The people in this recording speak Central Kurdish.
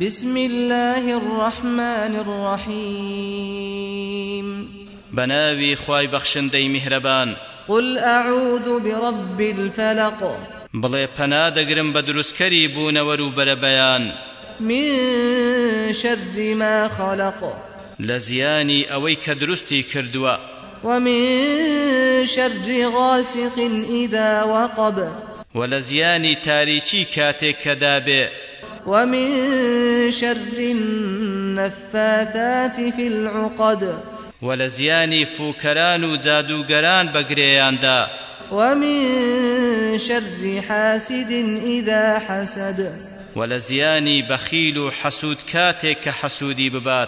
بسم الله الرحمن الرحيم بناوي خواي بخشن دي مهربان قل أعوذ برب الفلق بلي پنا دقرم بدرس كريبون ورو بربيان من شر ما خلق لزياني أوي كدرستي كردوا ومن شر غاسق إذا وقب ولزياني تاريشي كاتك كدابه ومن شر النفاثات في العقد ولزياني فوكران وجادوگران بگرياندا ومن شر حاسد إذا حسد ولزياني بخيل حسود كاتك حسودي ببات